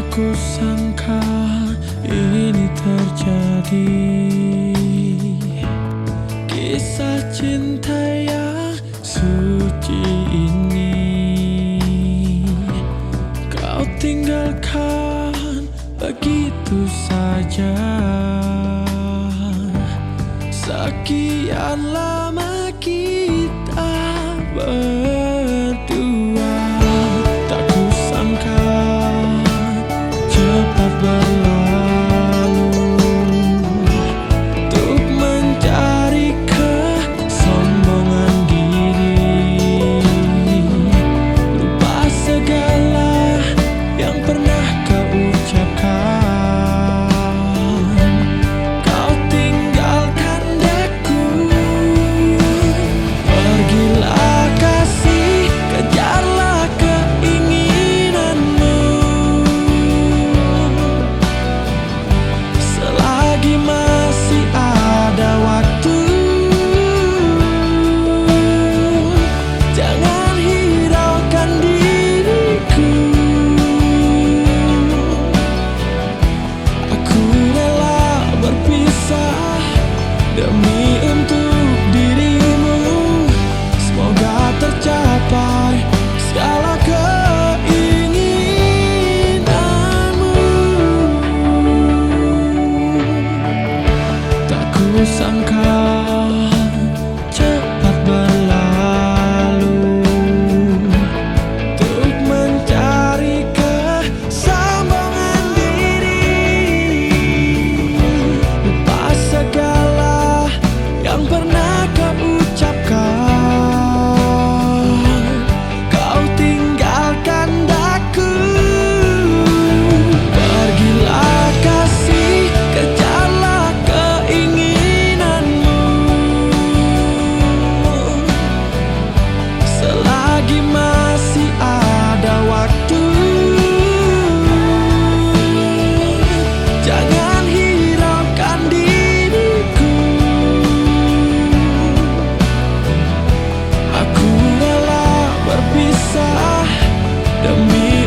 Aku sangka ini terjadi. Kisah cinta yang suci ini. Kau tinggalkan begitu saja. Sekianlah demi untuk dirimu. Semoga tercapai segala keinginanmu. Tak kusangka the meaning.